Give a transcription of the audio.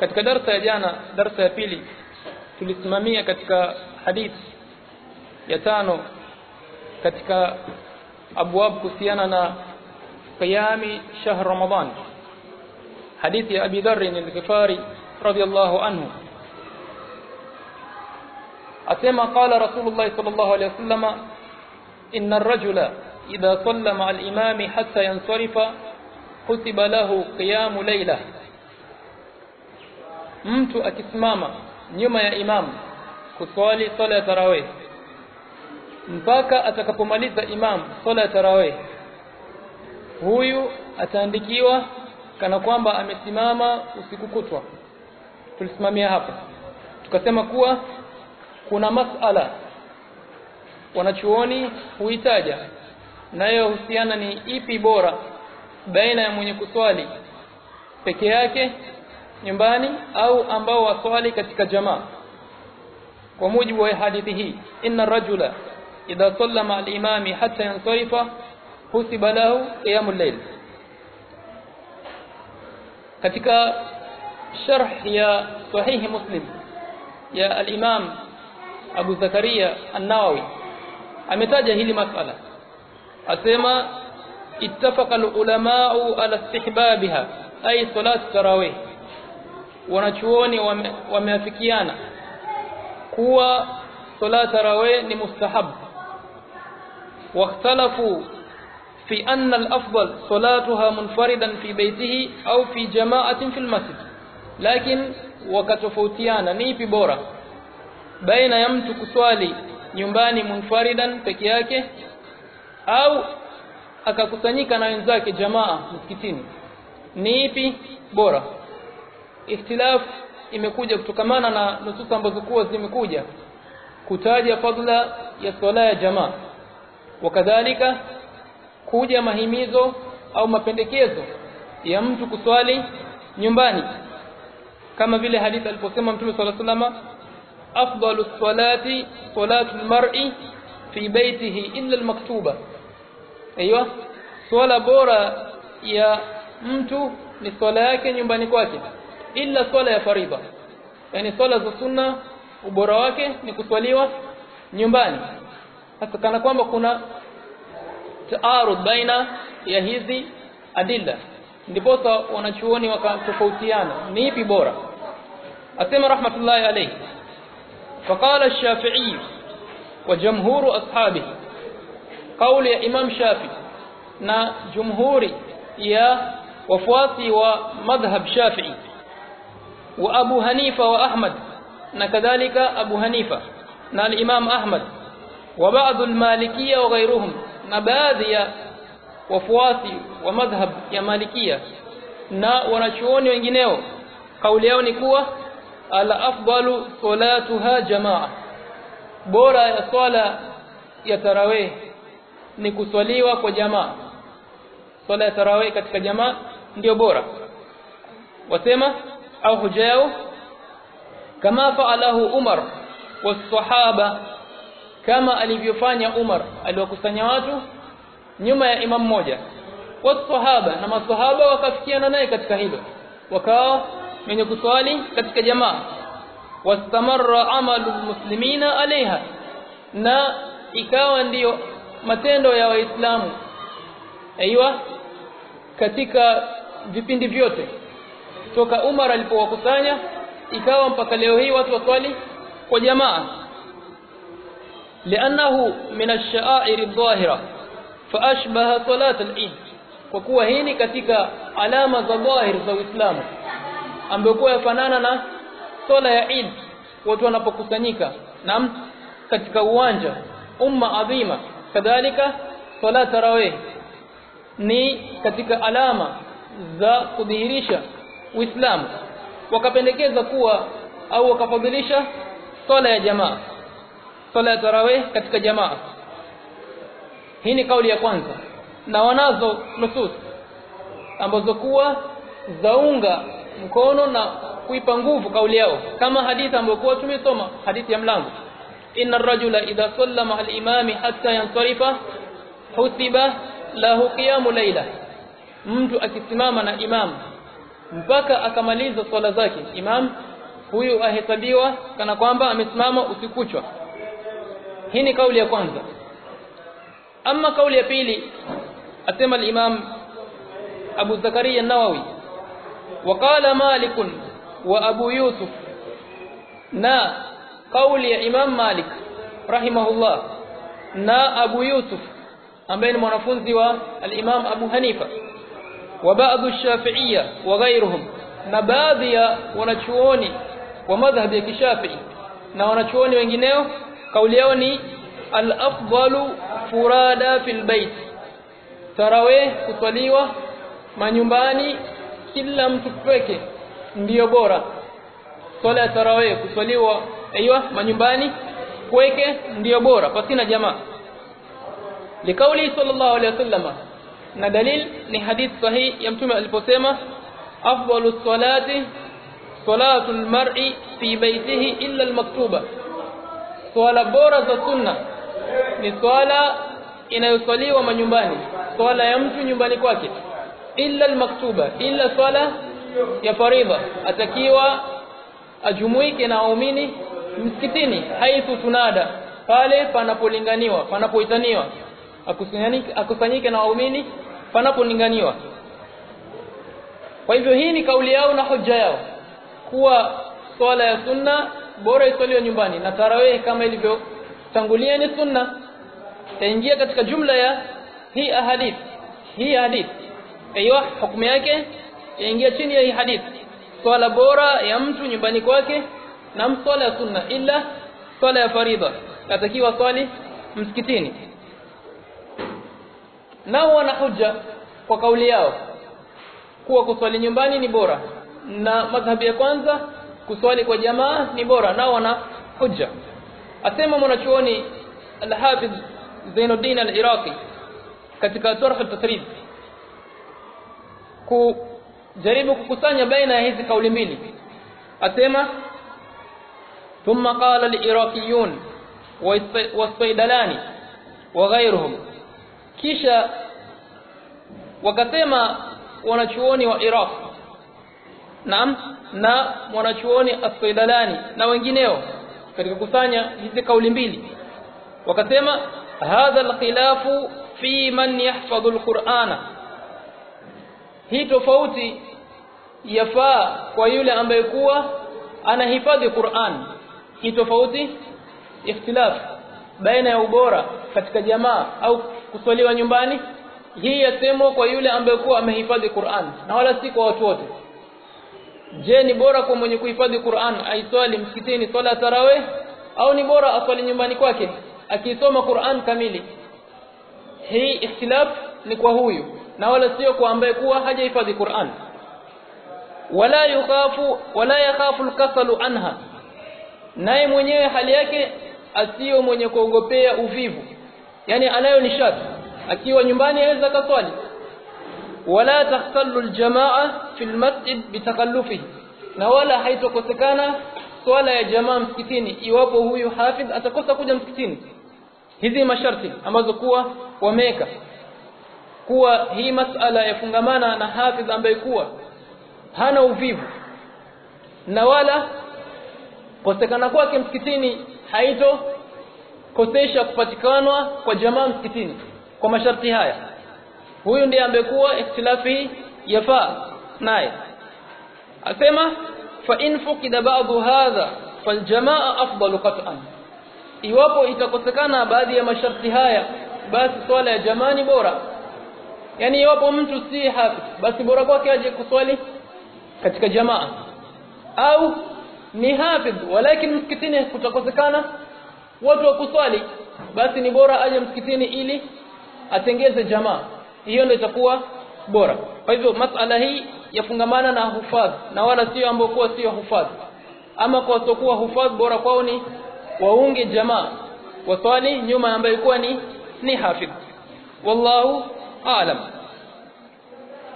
katika darsa ya jana darsa ya pili tulisimamia katika hadithi ya tano katika abwab kuhusiana na qiyami shahr ramadan hadithi ya abi dharr al-ghifari radiyallahu anhu asema qala rasulullah sallallahu alayhi wasallam inna ar-rajula idha salla ma'a al-imami hatta yansarifa kutiba lahu qiyamu layla mtu akisimama nyuma ya imamu kuswali swala ya tarawih. Mpaka atakapomaliza imamu swala ya tarawih huyu ataandikiwa kana kwamba amesimama usiku kutwa. Tulisimamia hapa. Tukasema kuwa kuna masala wanachuoni huitaja nayo husiana ni ipi bora baina ya mwenye kuswali peke yake nyumbani au ambao waswali katika jamaa kwa mujibu wa hadithi hii inna rajula idha sallama al-imami hatta yansarifa husiba lahu qiyamul layl katika sharh ya sahihi muslim ya al-imam Abu Zakaria An-Nawawi ametaja hili masala asema ittafaqa al-ulama'u ala istihbabiha ay salat tarawih wanachuoni wameafikiana kuwa salat tarawih ni mustahab واختلفوا في أن الأفضل صلاتها منفردا في بيته أو في جماعة في المسجد لكن wakatofautiana ni ipi bora baina ya mtu kuswali nyumbani munfaridan peke yake au akakusanyika na wenzake jamaa msikitini ni ipi bora ikhtilaf imekuja kutokamana na nususa ambazo kuwa zimekuja kutaja fadla ya swala ya jamaa wakadhalika kuja mahimizo au mapendekezo ya mtu kuswali nyumbani kama vile hadithi aliposema Mtume صلى الله عليه وسلم afdalu salati salatu almar'i fi baytihi illa almaktuba aiywa swala bora ya mtu ni swala yake nyumbani kwake illa swala ya faridha yani swala za sunna ubora wake ni kuswaliwa nyumbani sasa kana kwamba kuna taarud baina ya hizi adilla ndiposa wanachuoni wakatofautiana ni ipi bora asema rahmatullahi alayhi فقال الشافعي وجمهور أصحابه قول يا إمام شافعي نا جمهور يا وفواتي ومذهب شافعي wa Abu Hanifa wa Ahmad na kadhalika Abu Hanifa na al-Imam Ahmad wa baadhi al-Malikiyya wa ghayruhum na baadhi ya wafuasi wa madhhab ya Malikia na wanachuoni wengineo kauli yao ni kuwa al afdalu salatuha jamaa bora ya swala ya tarawih ni kuswaliwa kwa jamaa. Swala ya tarawih katika jamaa ndio bora. Wasema au hujao kama faalahu Umar wasahaba kama alivyofanya Umar aliwakusanya watu nyuma ya imam mmoja. Wasahaba na masahaba wakafikiana naye katika hilo. Wakawa wenye kuswali katika jamaa. Wastamarra amalu muslimina alaiha na ikawa ndiyo matendo ya waislamu. Aiywa katika vipindi vyote toka Umar alipowakusanya ikawa mpaka leo hii watu waswali kwa jamaa لانه من الشعائر الظاهره فاشبه صلاه العيد kwa kuwa hii ni katika alama za dhahir za Uislamu ambayo kwa yafanana na swala ya Eid watu wanapokusanyika na katika uwanja umma adhima kadhalika swala tarawih ni katika alama za kudhihirisha Uislamu. Wakapendekeza kuwa au wakafadhilisha swala ya jamaa swala ya tarawih katika jamaa. Hii ni kauli ya kwanza. Na wanazo nusus ambazo kuwa zaunga mkono na kuipa nguvu kauli yao. Kama hadithi ambayo kwa tumesoma hadithi ya mlango. Inna ar-rajula idha sallama al-imami hatta yansarifa husiba lahu qiyamu layla. Mtu akisimama na imam mpaka akamaliza swala zake imam huyu ahesabiwa kana kwamba amesimama usikuchwa hii ni kauli ya kwanza ama kauli ya pili asema al-imam Abu Zakaria an-Nawawi وقال مالك وابو يوسف na kauli ya Imam Malik rahimahullah na Abu Yusuf ambaye ni mwanafunzi wa al-Imam Abu Hanifa wa baadhi shafi'iyya wa ghairuhum na baadhi ya wanachuoni wa madhhabi ya Kishafi'i na wanachuoni wengineo kauli yao ni al-afdalu furada fil bait tarawe kuswaliwa manyumbani kila mtu peke ndiyo bora. Swala ya tarawe kuswaliwa aiywa manyumbani kweke ndiyo bora. Pasina jamaa. Likauli sallallahu alayhi wasallam na dalil ni hadith sahih ya mtume aliposema afdalu salati salatu almar'i fi baytihi illa almaktuba swala bora za sunna ni swala inayoswaliwa manyumbani swala ya mtu nyumbani kwake. Illa almaktuba illa swala ya fariba atakiwa ajumuike na waumini msikitini haithu tunada pale panapolinganiwa panapoitaniwa akusanyike na waumini panapolinganiwa kwa hivyo hii ni kauli yao na hoja yao kuwa swala ya sunna bora iswaliwe nyumbani na tarawih kama ilivyotangulia ni sunna. Taingia katika jumla ya hii ahadith hii hadith aiyo hukumu yake yaingia chini ya hii hadith. Swala bora ya mtu nyumbani kwake na swala ya sunna ila swala ya faridha natakiwa swali msikitini nao wana hujja kwa kauli yao. Kuwa kuswali nyumbani ni bora. Na madhhabi ya kwanza kuswali kwa jamaa ni bora. Nao wana hujja asema mwanachuoni al-Hafiz Zainuddin al-Iraqi katika Tarh al-Tatrib kujaribu kukusanya baina ya hizi kauli mbili. Asema qala al-iraqiyun wasaidalani wa ghayruhum kisha wakasema wanachuoni wa Iraq naam na wanachuoni as-saidalani na wengineo katika kusanya hizi kauli mbili. Wakasema hadha al-khilafu fi man yahfadhu al-Qur'ana. Hii tofauti yafaa kwa yule ambaye kuwa anahifadhi Qur'an. Hii tofauti ikhtilaf baina ya ubora katika jamaa au kuswaliwa nyumbani? Hii yasemwa kwa yule ambaye kuwa amehifadhi Qur'an na wala si kwa watu wote. Je ni bora kwa mwenye kuhifadhi Qur'an aiswali msikitini swala tarawe au ni bora aswali nyumbani kwake akisoma Qur'an kamili? Hii ikhtilaf ni kwa huyu na wala sio kwa ambaye kuwa hajahifadhi Qur'an. Wala yukhafu wala yakhafu alkasalu anha. Naye mwenyewe hali yake asiyo mwenye kuogopea uvivu yani anayo nishati akiwa nyumbani aweza kaswali wala takhallu aljamaa fi almasjid bitakallufihi na wala haitokosekana swala ya jamaa msikitini. Iwapo huyu hafidh atakosa kuja msikitini. Hizi masharti ambazo kuwa wameka kuwa hii masala yafungamana na hafidh ambaye kuwa hana uvivu. Na wala kosekana kwake msikitini haito kosesha kupatikanwa kwa jamaa msikitini. Kwa masharti haya huyu ndiye ambekuwa ikhtilafi yafaa naye. Asema fa in fuqida ba'du hadha faljamaa afdalu qat'an. Iwapo itakosekana baadhi ya masharti haya basi swala ya jamaa ni bora. Yani iwapo mtu si hafidh basi bora kwake aje kuswali katika jamaa. Au ni hafidh walakin msikitini kutakosekana watu wa kuswali basi ni bora aje msikitini ili atengeze jamaa. Hiyo ndio itakuwa bora. Kwa hivyo masala hii yafungamana na hufadh na wala sio ambao kuwa sio hufadh. Ama kwa wasiokuwa hufadh bora kwao ni waunge jamaa. Waswali nyuma ambayo ilikuwa ni ni hafidh. Wallahu aalam